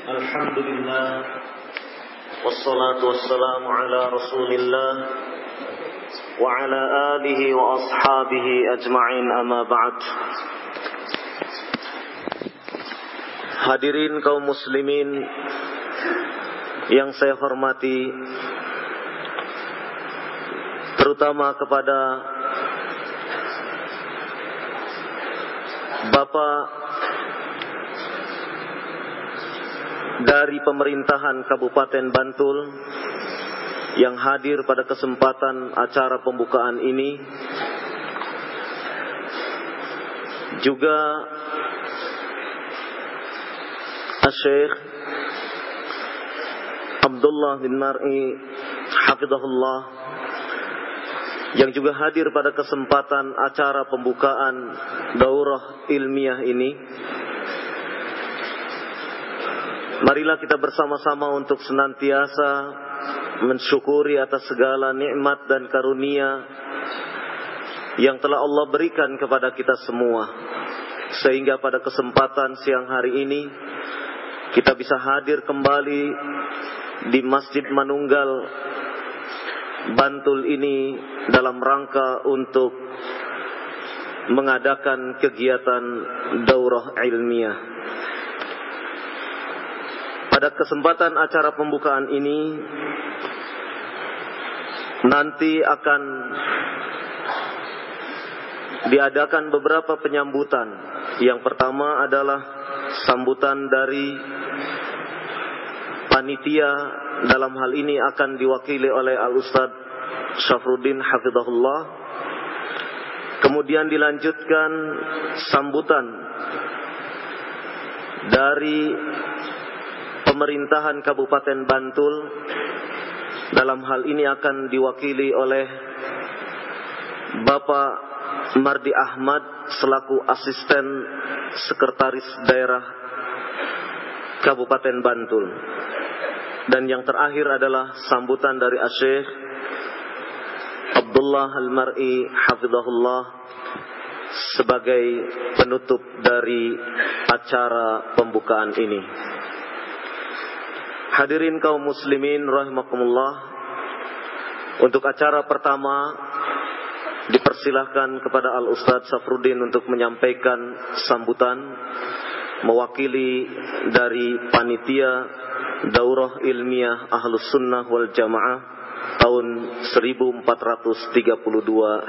الحمد لله والصلاة والسلام على رسول الله وعلى آله وأصحابه أجمعين أما بعد Hadirin kaum muslimin yang saya hormati terutama kepada Bapak dari pemerintahan Kabupaten Bantul yang hadir pada kesempatan acara pembukaan ini juga Syekh Abdullah bin Mar'i Hafizahullah yang juga hadir pada kesempatan acara pembukaan daurah ilmiah ini. Marilah kita bersama-sama untuk senantiasa mensyukuri atas segala nikmat dan karunia yang telah Allah berikan kepada kita semua. Sehingga pada kesempatan siang hari ini kita bisa hadir kembali di Masjid Manunggal Bantul ini dalam rangka untuk mengadakan kegiatan daurah ilmiah. Pada kesempatan acara pembukaan ini nanti akan diadakan beberapa penyambutan. Yang pertama adalah sambutan dari panitia dalam hal ini akan diwakili oleh Al Ustaz Syafruddin Hafizahullah. Kemudian dilanjutkan sambutan dari pemerintahan Kabupaten Bantul. Dalam hal ini akan diwakili oleh Bapak Mardi Ahmad selaku asisten sekretaris daerah Kabupaten Bantul. Dan yang terakhir adalah sambutan dari Asyik Abdullah Al-Mar'i Hafizahullah sebagai penutup dari acara pembukaan ini. Hadirin kaum muslimin rahimakumullah. Untuk acara pertama dipersilahkan kepada Al Ustadz Safruddin untuk menyampaikan sambutan mewakili dari panitia Daurah Ilmiah Ahlus Sunnah wal Jamaah tahun 1432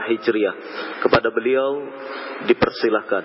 Hijriah. Kepada beliau dipersilahkan.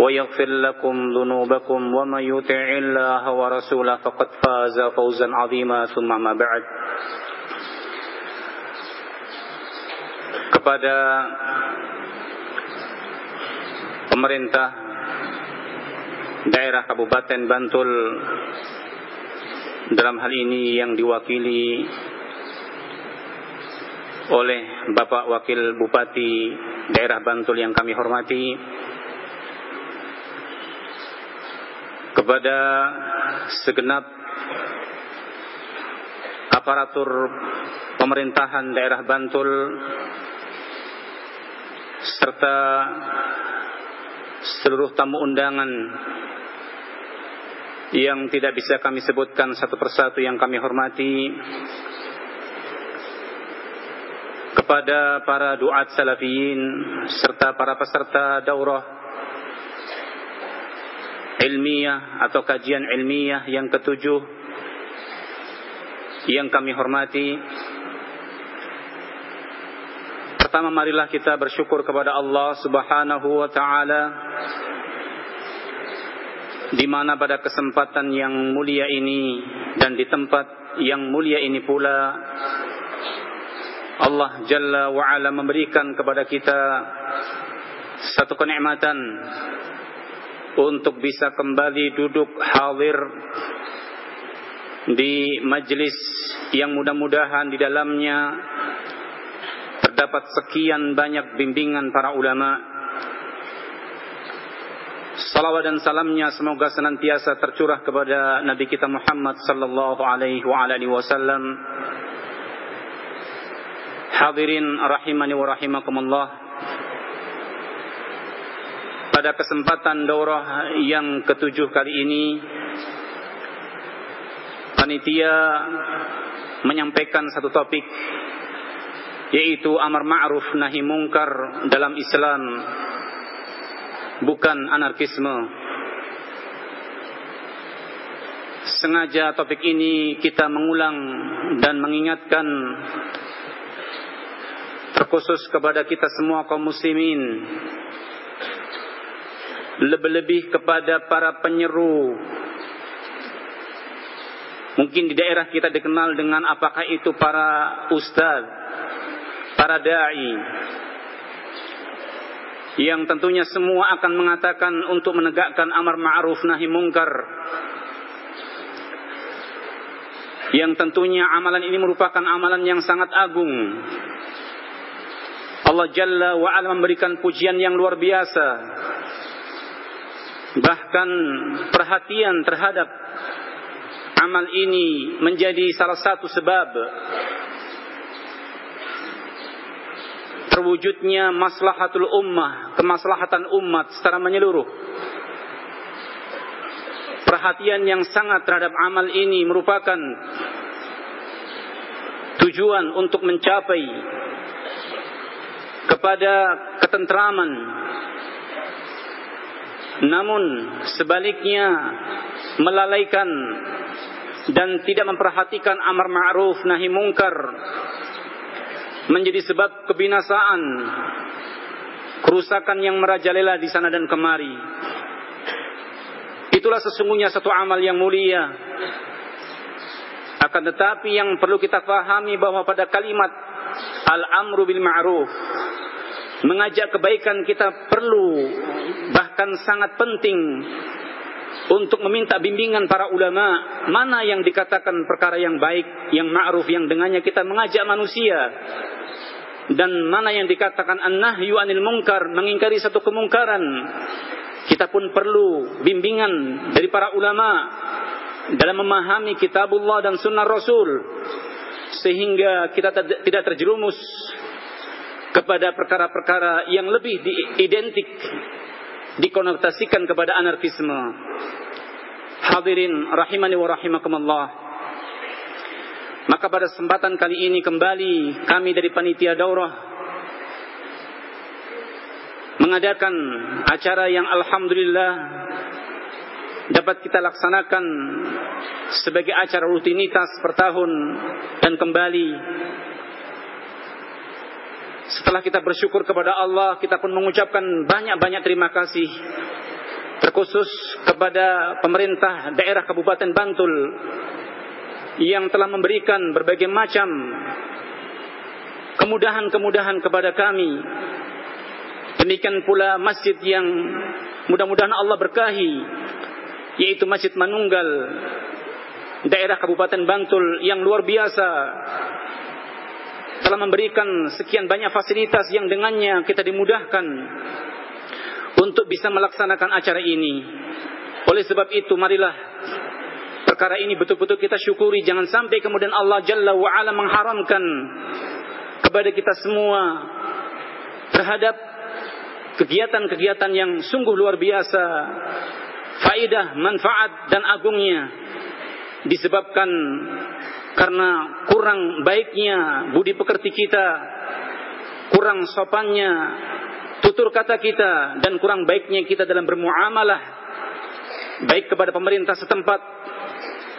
ويغفر لكم ذنوبكم ومن يطع الله ورسوله فقد فاز فوزا عظيما ثم ما بعد kepada pemerintah daerah Kabupaten Bantul dalam hal ini yang diwakili oleh Bapak Wakil Bupati Daerah Bantul yang kami hormati kepada segenap aparatur pemerintahan daerah Bantul serta seluruh tamu undangan yang tidak bisa kami sebutkan satu persatu yang kami hormati kepada para duat salafiyin serta para peserta daurah ilmiah atau kajian ilmiah yang ketujuh yang kami hormati. Pertama marilah kita bersyukur kepada Allah Subhanahu wa taala di mana pada kesempatan yang mulia ini dan di tempat yang mulia ini pula Allah Jalla wa ala memberikan kepada kita satu kenikmatan untuk bisa kembali duduk hadir di majlis yang mudah-mudahan di dalamnya terdapat sekian banyak bimbingan para ulama. Salawat dan salamnya semoga senantiasa tercurah kepada Nabi kita Muhammad sallallahu alaihi wasallam. Hadirin rahimani wa rahimakumullah. Pada kesempatan daurah yang ketujuh kali ini panitia menyampaikan satu topik yaitu amar ma'ruf nahi mungkar dalam Islam bukan anarkisme. Sengaja topik ini kita mengulang dan mengingatkan terkhusus kepada kita semua kaum muslimin lebih-lebih kepada para penyeru. Mungkin di daerah kita dikenal dengan apakah itu para ustadz para dai yang tentunya semua akan mengatakan untuk menegakkan amar ma'ruf nahi mungkar. Yang tentunya amalan ini merupakan amalan yang sangat agung. Allah Jalla wa ala memberikan pujian yang luar biasa bahkan perhatian terhadap amal ini menjadi salah satu sebab terwujudnya maslahatul ummah, kemaslahatan umat secara menyeluruh. Perhatian yang sangat terhadap amal ini merupakan tujuan untuk mencapai kepada ketentraman. Namun sebaliknya melalaikan dan tidak memperhatikan amar ma'ruf nahi mungkar menjadi sebab kebinasaan, kerusakan yang merajalela di sana dan kemari. Itulah sesungguhnya satu amal yang mulia. Akan tetapi yang perlu kita fahami bahwa pada kalimat al-amru bil ma'ruf mengajak kebaikan kita perlu bahkan sangat penting untuk meminta bimbingan para ulama mana yang dikatakan perkara yang baik, yang ma'ruf yang dengannya kita mengajak manusia. Dan mana yang dikatakan an-nahyu anil munkar mengingkari satu kemungkaran. Kita pun perlu bimbingan dari para ulama dalam memahami kitabullah dan sunnah rasul sehingga kita tidak terjerumus kepada perkara-perkara yang lebih identik dikonotasikan kepada anarkisme. Hadirin rahimani wa rahimakumullah. Maka pada kesempatan kali ini kembali kami dari panitia daurah mengadakan acara yang alhamdulillah dapat kita laksanakan sebagai acara rutinitas per tahun dan kembali setelah kita bersyukur kepada Allah, kita pun mengucapkan banyak-banyak terima kasih. Terkhusus kepada pemerintah daerah Kabupaten Bantul yang telah memberikan berbagai macam kemudahan-kemudahan kepada kami. Demikian pula masjid yang mudah-mudahan Allah berkahi, yaitu Masjid Manunggal, daerah Kabupaten Bantul yang luar biasa telah memberikan sekian banyak fasilitas yang dengannya kita dimudahkan untuk bisa melaksanakan acara ini. Oleh sebab itu marilah perkara ini betul-betul kita syukuri jangan sampai kemudian Allah Jalla wa ala mengharamkan kepada kita semua terhadap kegiatan-kegiatan yang sungguh luar biasa faidah, manfaat dan agungnya disebabkan karena kurang baiknya budi pekerti kita, kurang sopannya tutur kata kita dan kurang baiknya kita dalam bermuamalah baik kepada pemerintah setempat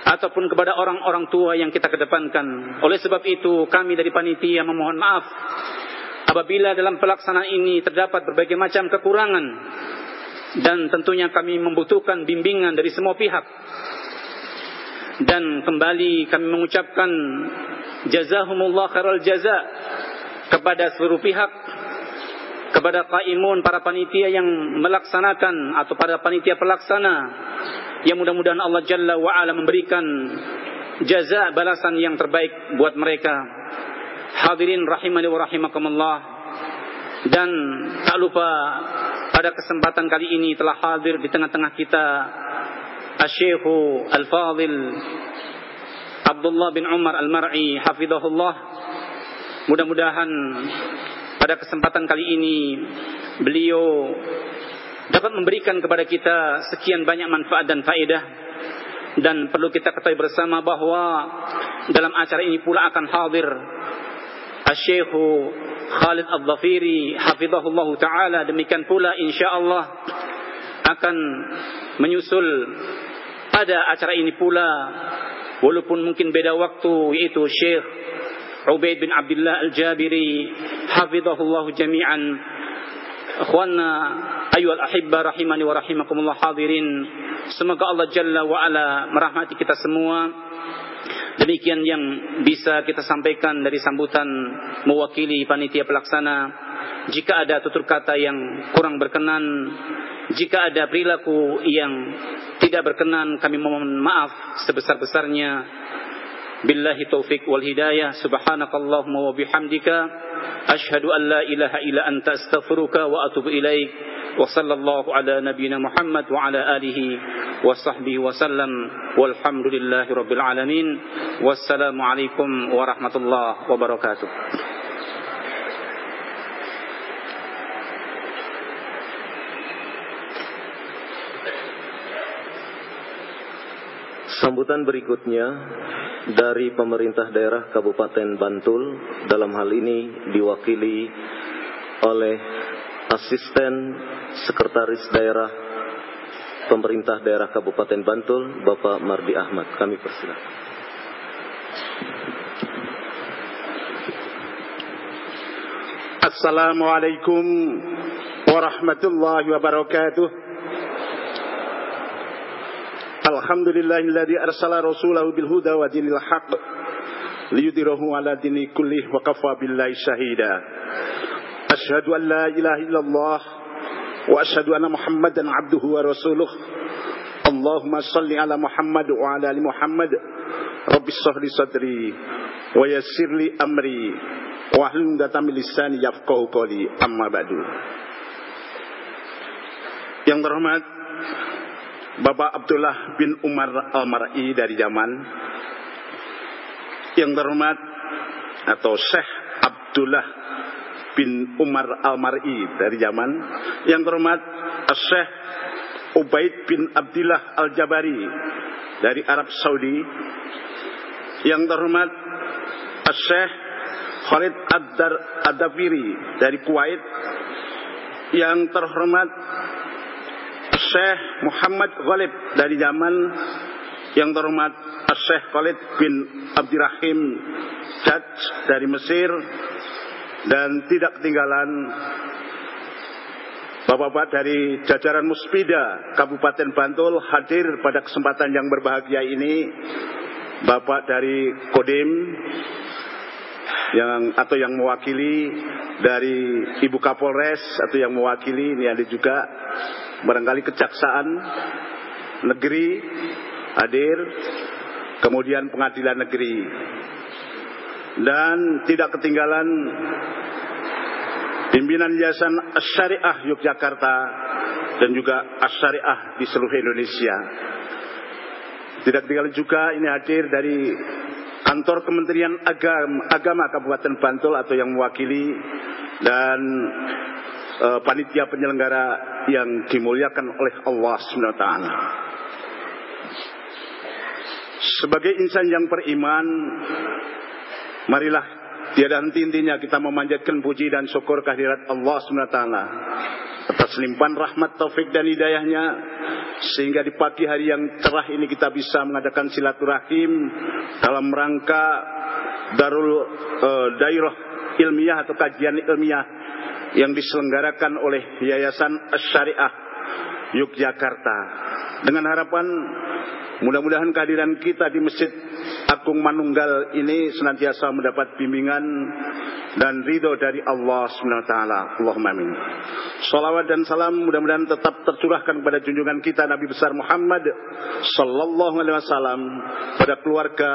ataupun kepada orang-orang tua yang kita kedepankan. Oleh sebab itu kami dari panitia memohon maaf apabila dalam pelaksanaan ini terdapat berbagai macam kekurangan dan tentunya kami membutuhkan bimbingan dari semua pihak dan kembali kami mengucapkan jazahumullah khairal jaza kepada seluruh pihak kepada qaimun para panitia yang melaksanakan atau para panitia pelaksana yang mudah-mudahan Allah Jalla wa ala memberikan jaza balasan yang terbaik buat mereka. Hadirin rahimani wa rahimakumullah. Dan tak lupa pada kesempatan kali ini telah hadir di tengah-tengah kita Asyikhu Al-Fadil Abdullah bin Umar Al-Mar'i Hafidhahullah Mudah-mudahan pada kesempatan kali ini beliau dapat memberikan kepada kita sekian banyak manfaat dan faedah. Dan perlu kita ketahui bersama bahwa dalam acara ini pula akan hadir Asyikhu Khalid Al-Dhafiri Hafidhahullah Ta'ala. Demikian pula insyaAllah akan menyusul pada acara ini pula. Walaupun mungkin beda waktu yaitu Syekh Ubaid bin Abdullah Al-Jabiri hafizahullah jami'an. Akhwana ayyuhal ahibba rahimani wa rahimakumullah hadirin semoga Allah Jalla wa ala merahmati kita semua demikian yang bisa kita sampaikan dari sambutan mewakili panitia pelaksana jika ada tutur kata yang kurang berkenan jika ada perilaku yang tidak berkenan kami mohon maaf sebesar-besarnya. Billahi taufik wal hidayah. Subhanakallahumma wa. Sambutan berikutnya dari pemerintah daerah Kabupaten Bantul dalam hal ini diwakili oleh asisten sekretaris daerah pemerintah daerah Kabupaten Bantul Bapak Mardi Ahmad. Kami persilakan. Assalamualaikum warahmatullahi wabarakatuh. الحمد لله الذي أرسل رسوله بالهدى ودين الحق ليدره على دين كله وكفى بالله شهيدا أشهد أن لا إله إلا الله وأشهد أن محمدا عبده ورسوله اللهم صل على محمد وعلى آل محمد رب اشرح لي صدري ويسر لي أمري واحلل عقدة من لساني يفقهوا قولي أما بعد Yang terhormat Bapak Abdullah bin Umar Al-Mar'i dari zaman yang terhormat atau Syekh Abdullah bin Umar Al-Mar'i dari zaman yang terhormat Syekh Ubaid bin Abdullah Al-Jabari dari Arab Saudi. Yang terhormat Syekh Khalid Ad-Dafiri dari Kuwait. Yang terhormat Syekh Muhammad Ghalib dari zaman yang terhormat Syekh Khalid bin Abdirrahim Jad dari Mesir. Dan tidak ketinggalan Bapak-bapak dari jajaran Muspida Kabupaten Bantul hadir pada kesempatan yang berbahagia ini. Bapak dari Kodim yang atau yang mewakili dari Ibu Kapolres atau yang mewakili ini ada juga barangkali kejaksaan negeri hadir, kemudian pengadilan negeri. dan tidak ketinggalan pimpinan Yayasan Syariah Yogyakarta dan juga Syariah di seluruh Indonesia. Tidak ketinggalan juga ini hadir dari kantor Kementerian Agama, Agama Kabupaten Bantul atau yang mewakili dan uh, panitia penyelenggara yang dimuliakan oleh Allah SWT. Sebagai insan yang beriman, marilah tiada henti-hentinya kita memanjatkan puji dan syukur kehadirat Allah SWT atas limpahan rahmat taufik dan hidayahnya sehingga di pagi hari yang cerah ini kita bisa mengadakan silaturahim dalam rangka darul uh, dairah ilmiah atau kajian ilmiah yang diselenggarakan oleh Yayasan Syariah Yogyakarta dengan harapan mudah-mudahan kehadiran kita di Masjid Agung Manunggal ini senantiasa mendapat bimbingan dan ridho dari Allah SWT. Allahumma amin. Salawat dan salam mudah-mudahan tetap tercurahkan kepada junjungan kita Nabi besar Muhammad Sallallahu Alaihi Wasallam pada keluarga,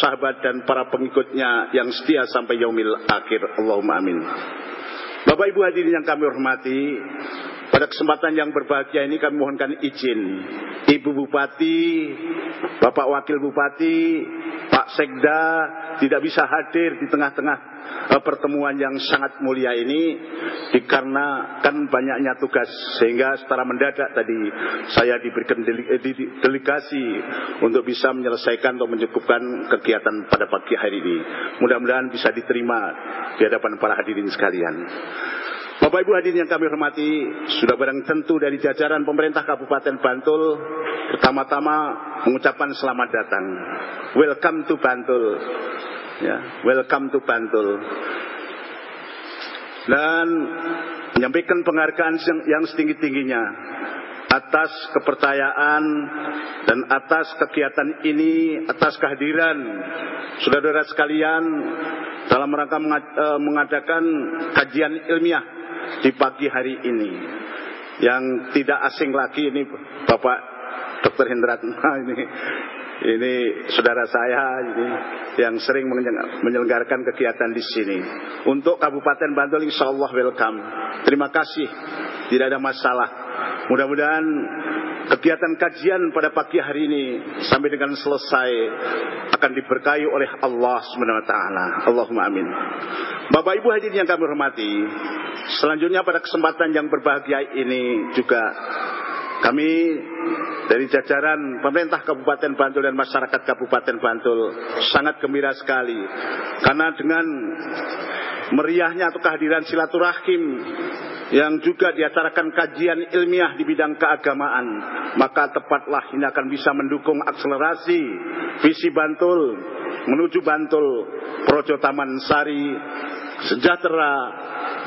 sahabat dan para pengikutnya yang setia sampai yaumil akhir. Allahumma amin. Bapak Ibu hadirin yang kami hormati, pada kesempatan yang berbahagia ini kami mohonkan izin Ibu Bupati, Bapak Wakil Bupati, Pak Sekda tidak bisa hadir di tengah-tengah uh, pertemuan yang sangat mulia ini dikarenakan banyaknya tugas sehingga secara mendadak tadi saya diberikan eh, delegasi untuk bisa menyelesaikan atau mencukupkan kegiatan pada pagi hari ini. Mudah-mudahan bisa diterima di hadapan para hadirin sekalian. Bapak Ibu hadirin yang kami hormati, sudah barang tentu dari jajaran pemerintah Kabupaten Bantul, pertama-tama mengucapkan selamat datang. Welcome to Bantul. Ya, welcome to Bantul. Dan menyampaikan penghargaan yang setinggi-tingginya atas kepercayaan dan atas kegiatan ini, atas kehadiran saudara-saudara sekalian dalam rangka eh, mengadakan kajian ilmiah di pagi hari ini. Yang tidak asing lagi ini Bapak Dr. Hendratma ini ini saudara saya ini yang sering menyelenggarakan kegiatan di sini. Untuk Kabupaten Bantul insya Allah welcome. Terima kasih. Tidak ada masalah. Mudah-mudahan kegiatan kajian pada pagi hari ini sampai dengan selesai akan diberkahi oleh Allah SWT. Allahumma amin. Bapak Ibu hadirin yang kami hormati, selanjutnya pada kesempatan yang berbahagia ini juga kami dari jajaran pemerintah Kabupaten Bantul dan masyarakat Kabupaten Bantul sangat gembira sekali karena dengan meriahnya atau kehadiran silaturahim yang juga diacarakan kajian ilmiah di bidang keagamaan, maka tepatlah ini akan bisa mendukung akselerasi visi Bantul menuju Bantul Projo Taman Sari sejahtera,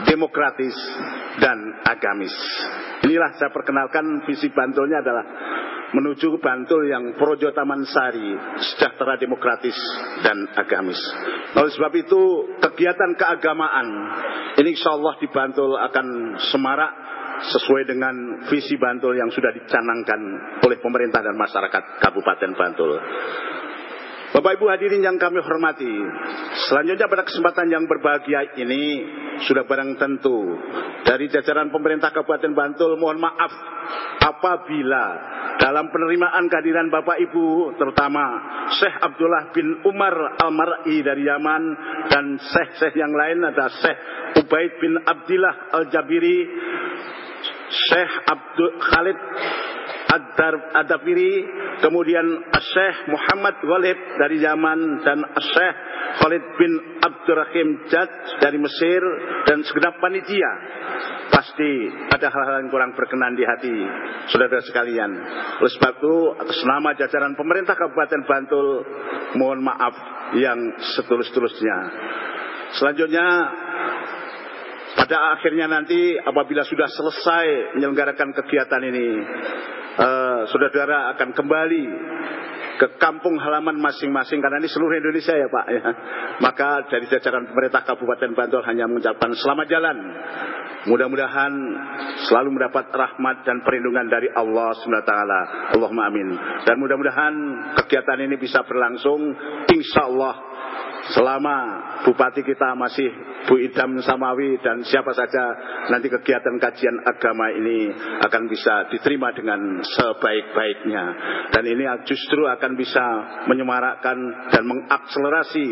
demokratis dan agamis. Inilah saya perkenalkan visi Bantulnya adalah menuju Bantul yang Projo Taman Sari, sejahtera demokratis dan agamis. Oleh sebab itu kegiatan keagamaan ini insya Allah di Bantul akan semarak sesuai dengan visi Bantul yang sudah dicanangkan oleh pemerintah dan masyarakat Kabupaten Bantul. Bapak Ibu hadirin yang kami hormati, selanjutnya pada kesempatan yang berbahagia ini sudah barang tentu dari jajaran pemerintah Kabupaten Bantul mohon maaf apabila dalam penerimaan kehadiran Bapak Ibu terutama Syekh Abdullah bin Umar Al-Mar'i dari Yaman dan Syekh-Syekh yang lain ada Syekh Ubaid bin Abdillah Al-Jabiri Syekh Abdul Khalid Ad-Dafiri, kemudian Syekh Muhammad Walid dari Yaman dan Syekh Khalid bin Abdurrahim Jad dari Mesir dan segenap panitia. Pasti ada hal-hal yang kurang berkenan di hati saudara sekalian. Oleh sebab itu, atas nama jajaran pemerintah Kabupaten Bantul, mohon maaf yang setulus-tulusnya. Selanjutnya, pada akhirnya nanti apabila sudah selesai menyelenggarakan kegiatan ini, uh, saudara-saudara akan kembali ke kampung halaman masing-masing karena ini seluruh Indonesia ya Pak ya. Maka dari jajaran pemerintah Kabupaten Bantul hanya mengucapkan selamat jalan. Mudah-mudahan selalu mendapat rahmat dan perlindungan dari Allah SWT. Allahumma amin. Dan mudah-mudahan kegiatan ini bisa berlangsung insya Allah selama bupati kita masih Bu Idam Samawi dan siapa saja nanti kegiatan kajian agama ini akan bisa diterima dengan sebaik-baiknya dan ini justru akan bisa menyemarakkan dan mengakselerasi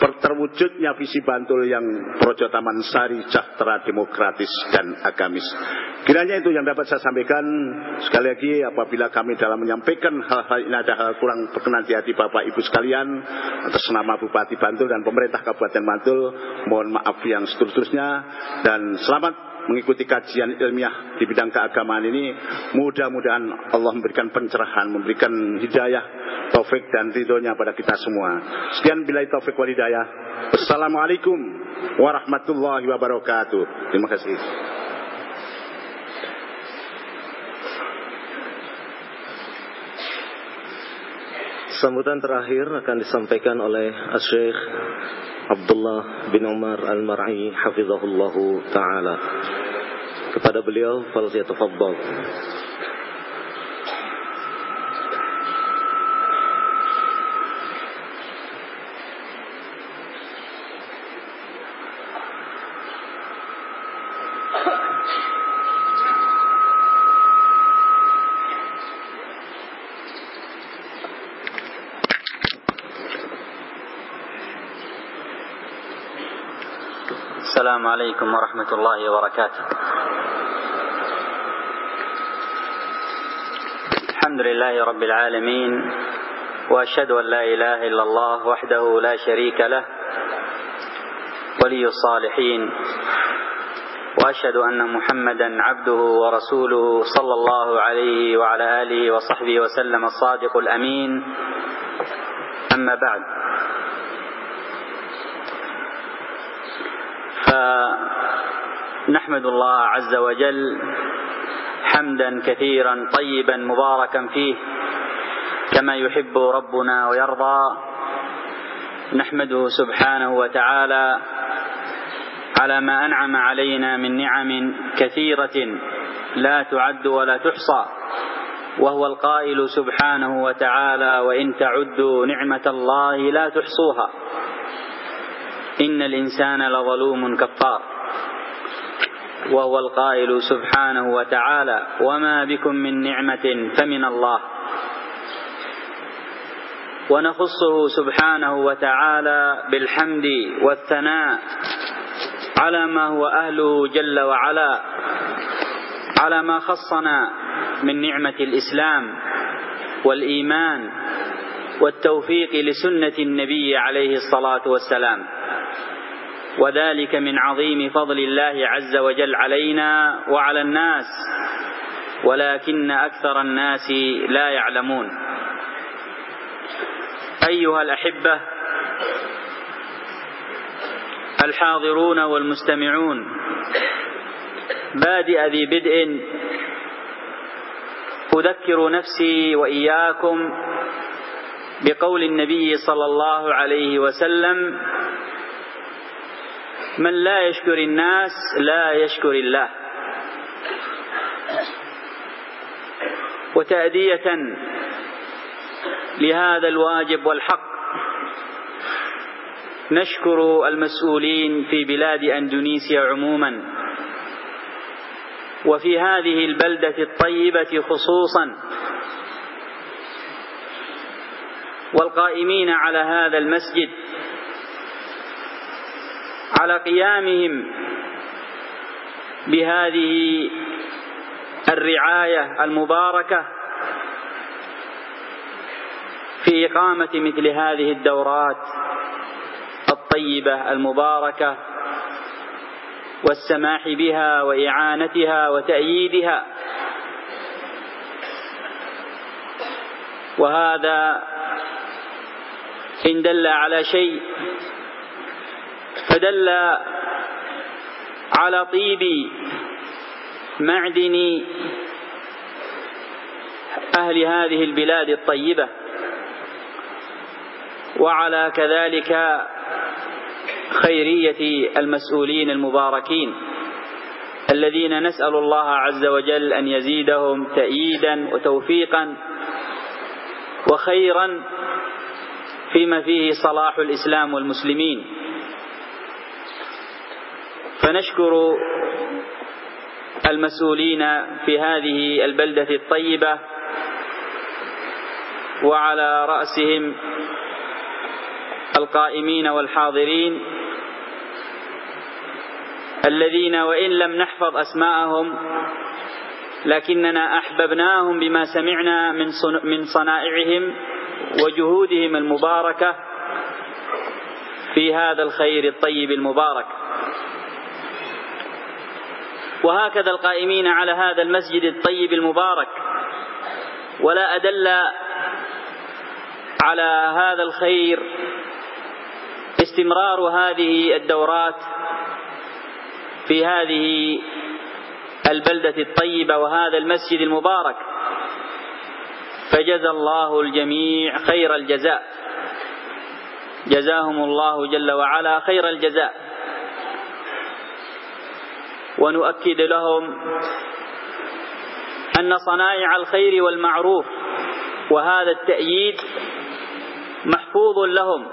terwujudnya visi Bantul yang Projo Taman Sari, Cahtera, Demokratis dan Agamis. Kiranya itu yang dapat saya sampaikan. Sekali lagi apabila kami dalam menyampaikan hal-hal ini ada hal kurang berkenan di hati Bapak Ibu sekalian atas nama Bupati Bantul dan pemerintah Kabupaten Bantul mohon maaf yang seterusnya dan selamat mengikuti kajian ilmiah di bidang keagamaan ini mudah-mudahan Allah memberikan pencerahan, memberikan hidayah, taufik dan ridhonya pada kita semua. Sekian bila taufik wal hidayah. Assalamualaikum warahmatullahi wabarakatuh. Terima kasih. Sambutan terakhir akan disampaikan oleh Syekh Abdullah bin Umar Al-Mar'i hafizahullahu taala. Kepada beliau fal السلام عليكم ورحمة الله وبركاته. الحمد لله رب العالمين وأشهد أن لا إله إلا الله وحده لا شريك له ولي الصالحين وأشهد أن محمدا عبده ورسوله صلى الله عليه وعلى آله وصحبه وسلم الصادق الأمين. أما بعد فنحمد الله عز وجل حمدا كثيرا طيبا مباركا فيه كما يحب ربنا ويرضى. نحمده سبحانه وتعالى على ما أنعم علينا من نعم كثيرة لا تعد ولا تحصى وهو القائل سبحانه وتعالى وإن تعدوا نعمة الله لا تحصوها إن الإنسان لظلوم كفار. وهو القائل سبحانه وتعالى وما بكم من نعمة فمن الله. ونخصه سبحانه وتعالى بالحمد والثناء على ما هو أهله جل وعلا على ما خصنا من نعمة الإسلام والإيمان والتوفيق لسنة النبي عليه الصلاة والسلام. وذلك من عظيم فضل الله عز وجل علينا وعلى الناس ولكن أكثر الناس لا يعلمون. أيها الأحبة الحاضرون والمستمعون بادئ ذي بدء أذكر نفسي وإياكم بقول النبي صلى الله عليه وسلم من لا يشكر الناس لا يشكر الله. وتأدية لهذا الواجب والحق. نشكر المسؤولين في بلاد أندونيسيا عموما. وفي هذه البلدة الطيبة خصوصا. والقائمين على هذا المسجد. على قيامهم بهذه الرعاية المباركة في إقامة مثل هذه الدورات الطيبة المباركة والسماح بها وإعانتها وتأييدها. وهذا إن دل على شيء فدل على طيب معدن أهل هذه البلاد الطيبة وعلى كذلك خيرية المسؤولين المباركين الذين نسأل الله عز وجل أن يزيدهم تأييدا وتوفيقا وخيرا فيما فيه صلاح الإسلام والمسلمين. فنشكر المسؤولين في هذه البلدة الطيبة وعلى رأسهم القائمين والحاضرين الذين وإن لم نحفظ أسماءهم لكننا أحببناهم بما سمعنا من صنائعهم وجهودهم المباركة في هذا الخير الطيب المبارك. وهكذا القائمين على هذا المسجد الطيب المبارك. ولا أدل على هذا الخير استمرار هذه الدورات في هذه البلدة الطيبة وهذا المسجد المبارك. فجزى الله الجميع خير الجزاء. جزاهم الله جل وعلا خير الجزاء. ونؤكد لهم أن صنائع الخير والمعروف وهذا التأييد محفوظ لهم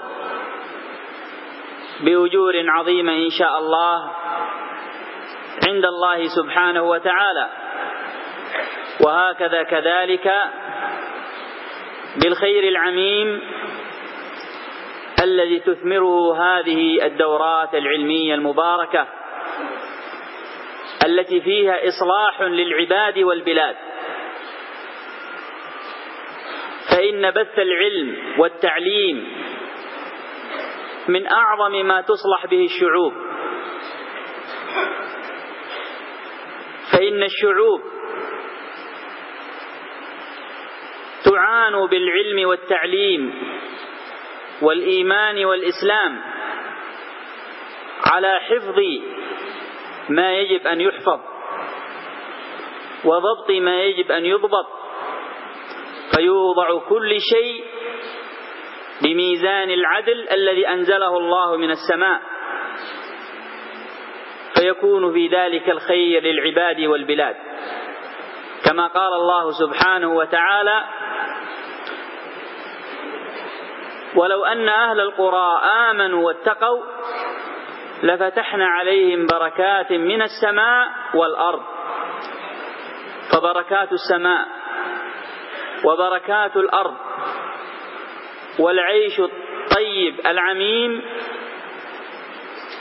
بأجور عظيمة إن شاء الله عند الله سبحانه وتعالى. وهكذا كذلك بالخير العميم الذي تثمره هذه الدورات العلمية المباركة. التي فيها إصلاح للعباد والبلاد. فإن بث العلم والتعليم من أعظم ما تصلح به الشعوب. فإن الشعوب تعان بالعلم والتعليم والإيمان والإسلام على حفظ ما يجب أن يحفظ وضبط ما يجب أن يضبط فيوضع كل شيء بميزان العدل الذي أنزله الله من السماء فيكون في ذلك الخير للعباد والبلاد. كما قال الله سبحانه وتعالى ولو أن أهل القرى آمنوا واتقوا لفتحنا عليهم بركات من السماء والأرض. فبركات السماء وبركات الأرض والعيش الطيب العميم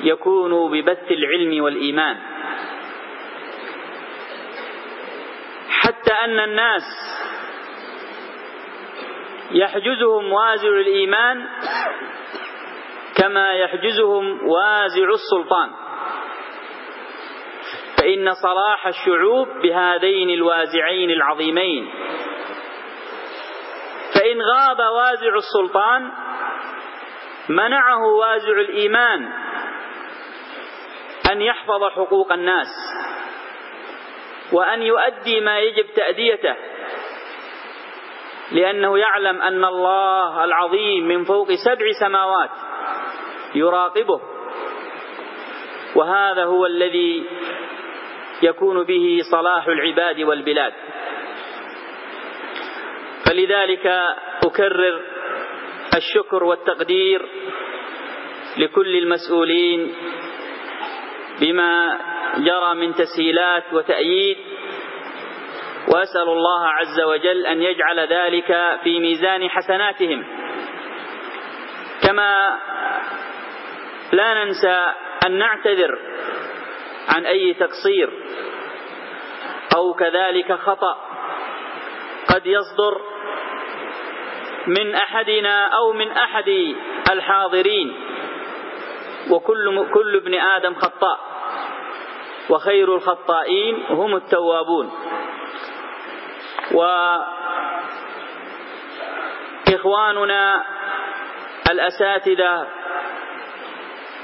يكون ببث العلم والإيمان. حتى أن الناس يحجزهم وازع الإيمان كما يحجزهم وازع السلطان. فإن صلاح الشعوب بهذين الوازعين العظيمين. فإن غاب وازع السلطان منعه وازع الإيمان أن يحفظ حقوق الناس وأن يؤدي ما يجب تأديته لأنه يعلم أن الله العظيم من فوق سبع سماوات. يراقبه. وهذا هو الذي يكون به صلاح العباد والبلاد. فلذلك أكرر الشكر والتقدير لكل المسؤولين بما جرى من تسهيلات وتأييد. وأسأل الله عز وجل أن يجعل ذلك في ميزان حسناتهم. كما لا ننسى أن نعتذر عن أي تقصير أو كذلك خطأ قد يصدر من أحدنا أو من أحد الحاضرين. وكل كل ابن آدم خطاء وخير الخطائين هم التوابون. وإخواننا الأساتذة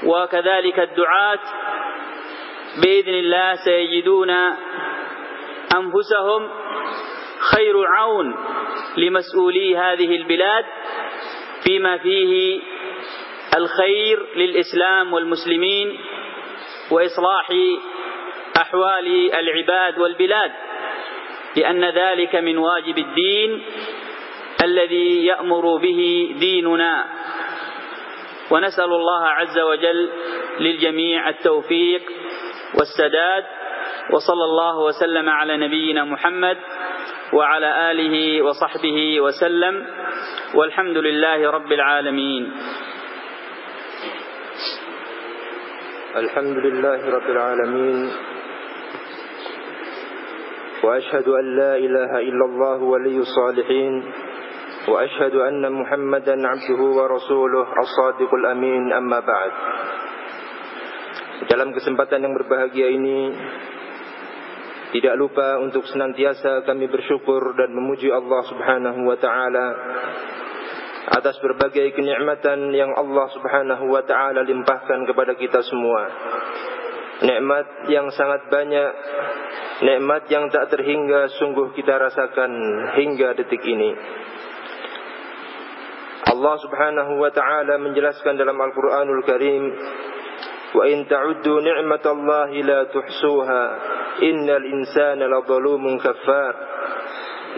وكذلك الدعاة بإذن الله سيجدون أنفسهم خير عون لمسؤولي هذه البلاد فيما فيه الخير للإسلام والمسلمين وإصلاح أحوال العباد والبلاد لأن ذلك من واجب الدين الذي يأمر به ديننا. ونسأل الله عز وجل للجميع التوفيق والسداد وصلى الله وسلم على نبينا محمد وعلى آله وصحبه وسلم والحمد لله رب العالمين. الحمد لله رب العالمين وأشهد أن لا إله إلا الله ولي الصالحين وأشهد أن محمدا عبده ورسوله الصادق الأمين أما بعد Dalam kesempatan yang berbahagia ini Tidak lupa untuk senantiasa kami bersyukur dan memuji Allah subhanahu wa ta'ala Atas berbagai kenikmatan yang Allah subhanahu wa ta'ala limpahkan kepada kita semua Nikmat yang sangat banyak Nikmat yang tak terhingga sungguh kita rasakan hingga detik ini Allah subhanahu wa ta'ala menjelaskan dalam Al-Quranul Karim Wa in ta'uddu ni'matallahi la tuhsuha Innal insana la zalumun kafar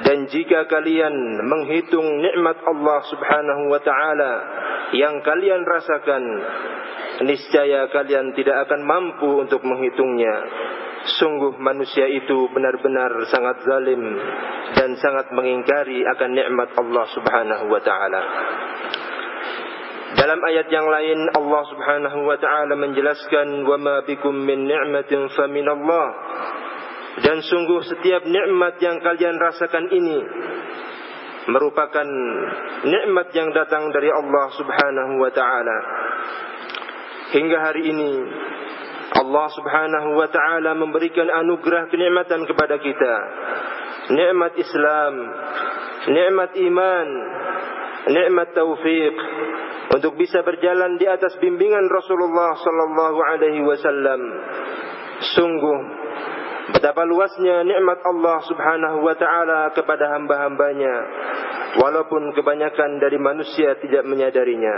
Dan jika kalian menghitung nikmat Allah subhanahu wa ta'ala Yang kalian rasakan Niscaya kalian tidak akan mampu untuk menghitungnya Sungguh manusia itu benar-benar sangat zalim dan sangat mengingkari akan nikmat Allah Subhanahu wa taala. Dalam ayat yang lain Allah Subhanahu wa taala menjelaskan wa ma bikum min ni'matin faminallah. Dan sungguh setiap nikmat yang kalian rasakan ini merupakan nikmat yang datang dari Allah Subhanahu wa taala. Hingga hari ini Allah Subhanahu wa taala memberikan anugerah kenikmatan kepada kita. Nikmat Islam, nikmat iman, nikmat taufik untuk bisa berjalan di atas bimbingan Rasulullah sallallahu alaihi wasallam. Sungguh betapa luasnya nikmat Allah Subhanahu wa taala kepada hamba-hambanya walaupun kebanyakan dari manusia tidak menyadarinya.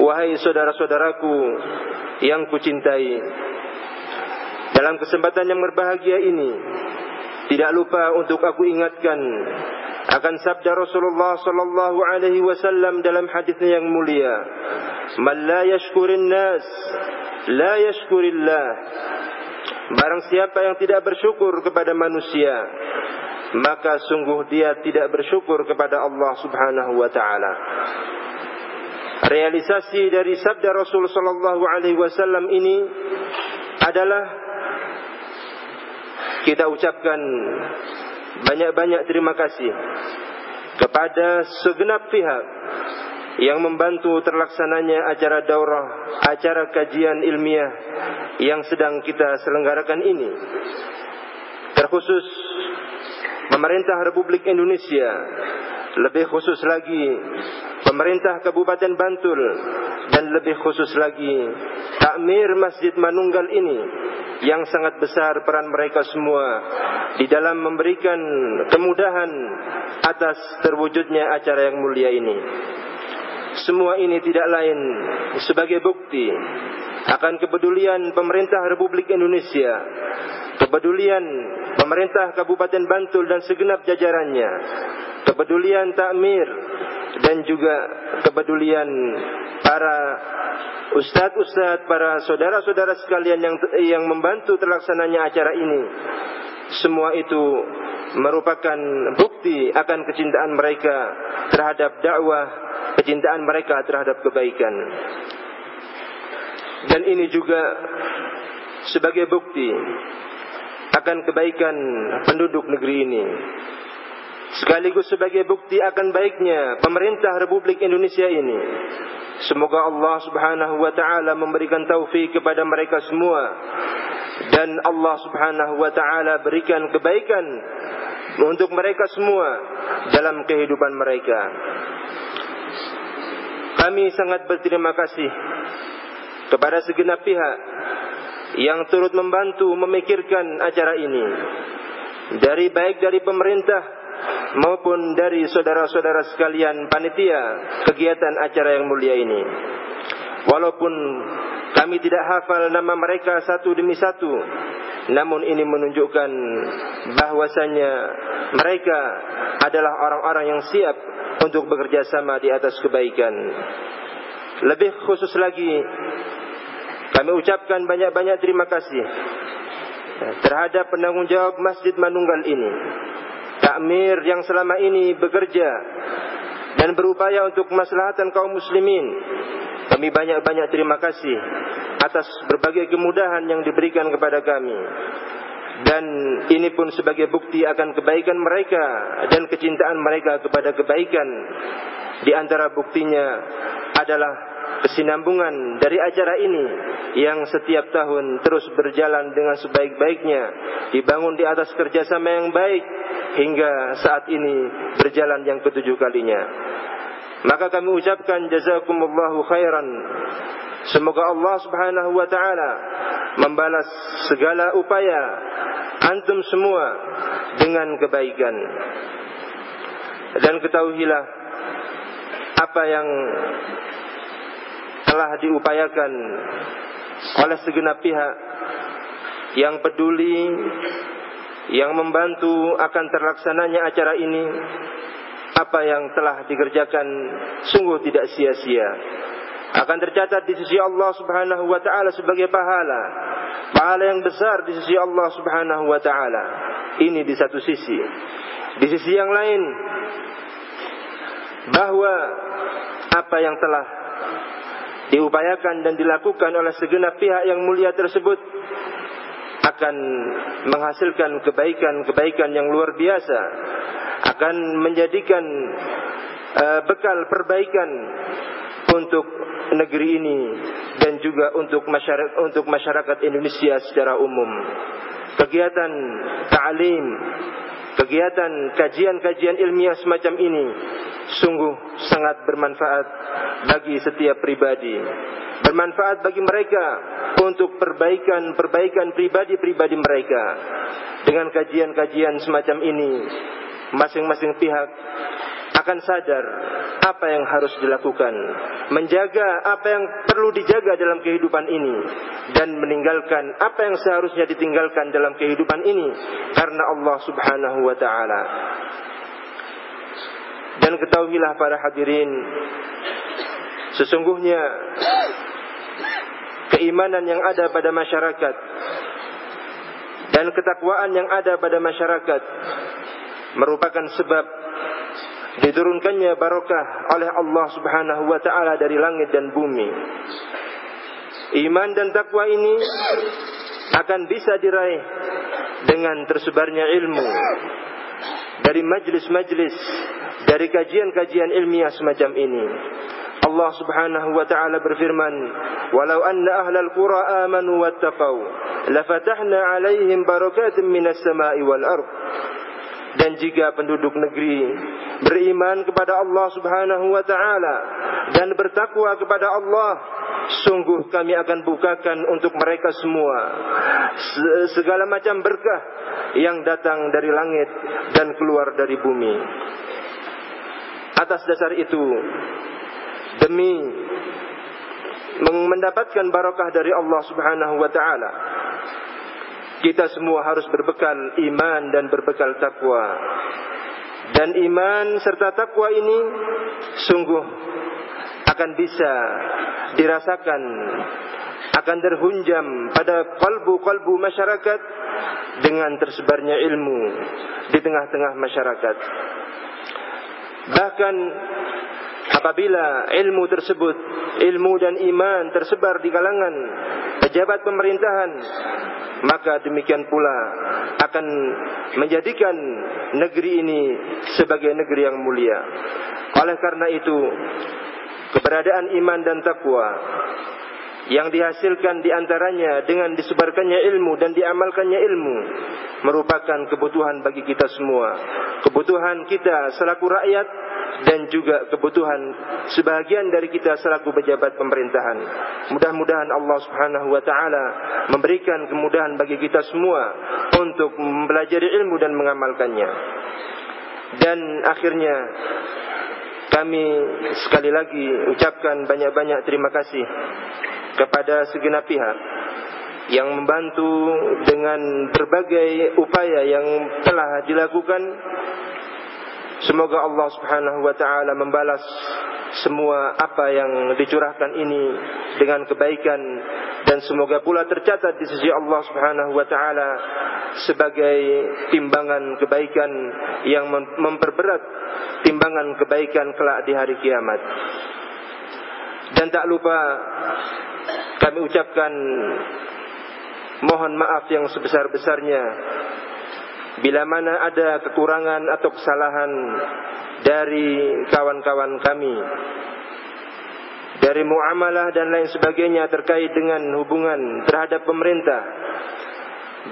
Wahai saudara-saudaraku yang kucintai. Dalam kesempatan yang berbahagia ini, tidak lupa untuk aku ingatkan akan sabda Rasulullah sallallahu alaihi wasallam dalam hadisnya yang mulia, "Man la yashkurin nas, la yashkurillah." Barang siapa yang tidak bersyukur kepada manusia, maka sungguh dia tidak bersyukur kepada Allah Subhanahu wa taala. Realisasi dari sabda Rasul sallallahu alaihi wasallam ini adalah kita ucapkan banyak-banyak terima kasih kepada segenap pihak yang membantu terlaksananya acara daurah, acara kajian ilmiah yang sedang kita selenggarakan ini. Terkhusus pemerintah Republik Indonesia, lebih khusus lagi pemerintah Kabupaten Bantul dan lebih khusus lagi takmir Masjid Manunggal ini yang sangat besar peran mereka semua di dalam memberikan kemudahan atas terwujudnya acara yang mulia ini. Semua ini tidak lain sebagai bukti akan kepedulian pemerintah Republik Indonesia, kepedulian pemerintah Kabupaten Bantul dan segenap jajarannya, kepedulian takmir dan juga kepedulian para ustadz-ustadz, para saudara-saudara sekalian yang yang membantu terlaksananya acara ini. Semua itu merupakan bukti akan kecintaan mereka terhadap dakwah, kecintaan mereka terhadap kebaikan. Dan ini juga sebagai bukti akan kebaikan penduduk negeri ini sekaligus sebagai bukti akan baiknya pemerintah Republik Indonesia ini. Semoga Allah Subhanahu wa taala memberikan taufik kepada mereka semua dan Allah Subhanahu wa taala berikan kebaikan untuk mereka semua dalam kehidupan mereka. Kami sangat berterima kasih kepada segenap pihak yang turut membantu memikirkan acara ini. Dari baik dari pemerintah maupun dari saudara-saudara sekalian panitia kegiatan acara yang mulia ini. Walaupun kami tidak hafal nama mereka satu demi satu, namun ini menunjukkan bahwasanya mereka adalah orang-orang yang siap untuk bekerja sama di atas kebaikan. Lebih khusus lagi kami ucapkan banyak-banyak terima kasih terhadap penanggung jawab Masjid Manunggal ini. Takmir yang selama ini bekerja dan berupaya untuk kemaslahatan kaum muslimin. Kami banyak-banyak terima kasih atas berbagai kemudahan yang diberikan kepada kami. Dan ini pun sebagai bukti akan kebaikan mereka dan kecintaan mereka kepada kebaikan. Di antara buktinya adalah kesinambungan dari acara ini yang setiap tahun terus berjalan dengan sebaik-baiknya dibangun di atas kerjasama yang baik hingga saat ini berjalan yang ketujuh kalinya. Maka kami ucapkan jazakumullahu khairan. Semoga Allah Subhanahu wa taala membalas segala upaya antum semua dengan kebaikan. Dan ketahuilah apa yang telah diupayakan oleh segenap pihak yang peduli yang membantu akan terlaksananya acara ini apa yang telah dikerjakan sungguh tidak sia-sia. Akan tercatat di sisi Allah Subhanahu wa taala sebagai pahala pahala yang besar di sisi Allah Subhanahu wa taala. Ini di satu sisi. Di sisi yang lain bahwa apa yang telah diupayakan dan dilakukan oleh segenap pihak yang mulia tersebut akan menghasilkan kebaikan-kebaikan yang luar biasa akan menjadikan uh, bekal perbaikan untuk negeri ini dan juga untuk masyarakat untuk masyarakat Indonesia secara umum. Kegiatan ta'lim kegiatan kajian-kajian ilmiah semacam ini sungguh sangat bermanfaat bagi setiap pribadi. Bermanfaat bagi mereka untuk perbaikan-perbaikan pribadi-pribadi mereka. Dengan kajian-kajian semacam ini, masing-masing pihak akan sadar apa yang harus dilakukan, menjaga apa yang perlu dijaga dalam kehidupan ini, dan meninggalkan apa yang seharusnya ditinggalkan dalam kehidupan ini karena Allah Subhanahu wa Ta'ala. Dan ketahuilah para hadirin Sesungguhnya Keimanan yang ada pada masyarakat Dan ketakwaan yang ada pada masyarakat Merupakan sebab Diturunkannya barokah oleh Allah subhanahu wa ta'ala dari langit dan bumi Iman dan takwa ini Akan bisa diraih Dengan tersebarnya ilmu Dari majlis-majlis dari kajian-kajian ilmiah semacam ini. Allah Subhanahu wa taala berfirman, "Walau anna ahlal qura amanu wattaqau, lafatahna 'alaihim barakatin minas sama'i wal ard." Dan jika penduduk negeri beriman kepada Allah Subhanahu wa taala dan bertakwa kepada Allah, sungguh kami akan bukakan untuk mereka semua segala macam berkah yang datang dari langit dan keluar dari bumi. Atas dasar itu, demi mendapatkan barokah dari Allah Subhanahu wa taala, kita semua harus berbekal iman dan berbekal takwa. Dan iman serta takwa ini sungguh akan bisa dirasakan akan terhunjam pada kalbu-kalbu masyarakat dengan tersebarnya ilmu di tengah-tengah masyarakat. Bahkan apabila ilmu tersebut, ilmu dan iman tersebar di kalangan pejabat pemerintahan, maka demikian pula akan menjadikan negeri ini sebagai negeri yang mulia. Oleh karena itu, keberadaan iman dan takwa yang dihasilkan di antaranya dengan disebarkannya ilmu dan diamalkannya ilmu merupakan kebutuhan bagi kita semua. Kebutuhan kita selaku rakyat dan juga kebutuhan sebagian dari kita selaku pejabat pemerintahan. Mudah-mudahan Allah Subhanahu wa taala memberikan kemudahan bagi kita semua untuk mempelajari ilmu dan mengamalkannya. Dan akhirnya kami sekali lagi ucapkan banyak-banyak terima kasih kepada segenap pihak yang membantu dengan berbagai upaya yang telah dilakukan. Semoga Allah Subhanahu wa taala membalas semua apa yang dicurahkan ini dengan kebaikan dan semoga pula tercatat di sisi Allah Subhanahu wa taala sebagai timbangan kebaikan yang memperberat timbangan kebaikan kelak di hari kiamat. Dan tak lupa kami ucapkan mohon maaf yang sebesar-besarnya. Bila mana ada kekurangan atau kesalahan dari kawan-kawan kami dari muamalah dan lain sebagainya terkait dengan hubungan terhadap pemerintah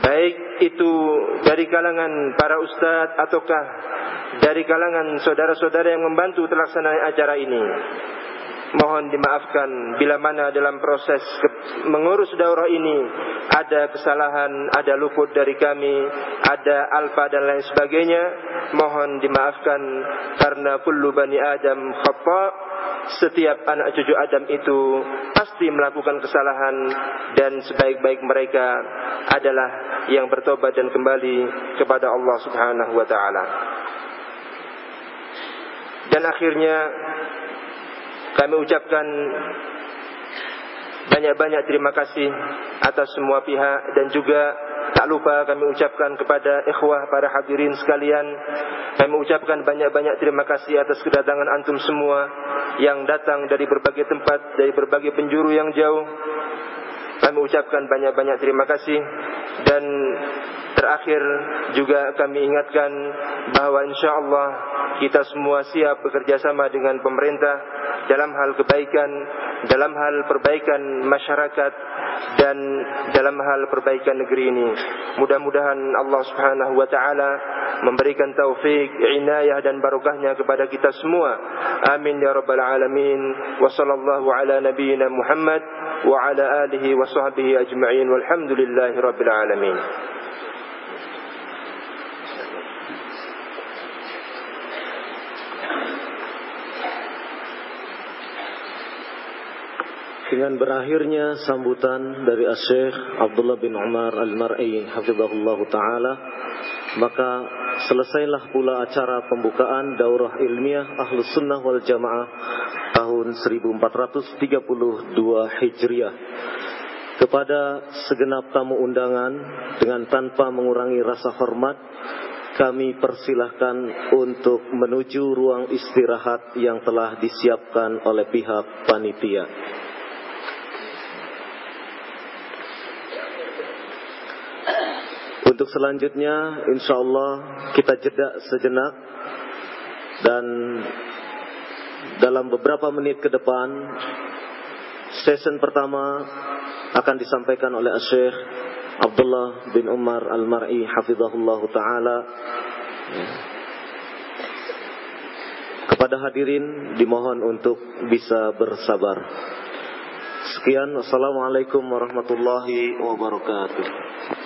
baik itu dari kalangan para ustadz ataukah dari kalangan saudara-saudara yang membantu terlaksanaan acara ini mohon dimaafkan bila mana dalam proses mengurus daurah ini ada kesalahan, ada luput dari kami, ada alfa dan lain sebagainya, mohon dimaafkan karena kullu bani Adam khata. Setiap anak cucu Adam itu pasti melakukan kesalahan dan sebaik-baik mereka adalah yang bertobat dan kembali kepada Allah Subhanahu wa taala. Dan akhirnya kami ucapkan banyak-banyak terima kasih atas semua pihak dan juga tak lupa kami ucapkan kepada ikhwah para hadirin sekalian kami ucapkan banyak-banyak terima kasih atas kedatangan antum semua yang datang dari berbagai tempat dari berbagai penjuru yang jauh. Kami ucapkan banyak-banyak terima kasih dan terakhir juga kami ingatkan bahwa insyaallah kita semua siap bekerja sama dengan pemerintah dalam hal kebaikan, dalam hal perbaikan masyarakat dan dalam hal perbaikan negeri ini. Mudah-mudahan Allah Subhanahu wa taala memberikan taufik, inayah dan barokahnya kepada kita semua. Amin ya rabbal alamin. Wa sallallahu ala nabiyyina Muhammad wa ala alihi wa sahbihi ajma'in. Walhamdulillahi rabbil alamin. Dengan berakhirnya sambutan dari Syekh Abdullah bin Umar Al-Mar'i hafizahullah taala, maka selesailah pula acara pembukaan daurah ilmiah Ahlus Sunnah wal Jamaah tahun 1432 Hijriah. Kepada segenap tamu undangan dengan tanpa mengurangi rasa hormat, kami persilahkan untuk menuju ruang istirahat yang telah disiapkan oleh pihak panitia. Untuk selanjutnya insya Allah kita jeda sejenak dan dalam beberapa menit ke depan sesi pertama akan disampaikan oleh Syekh Abdullah bin Umar Al-Mar'i hafizahullah taala kepada hadirin dimohon untuk bisa bersabar. Sekian, Assalamualaikum warahmatullahi wabarakatuh.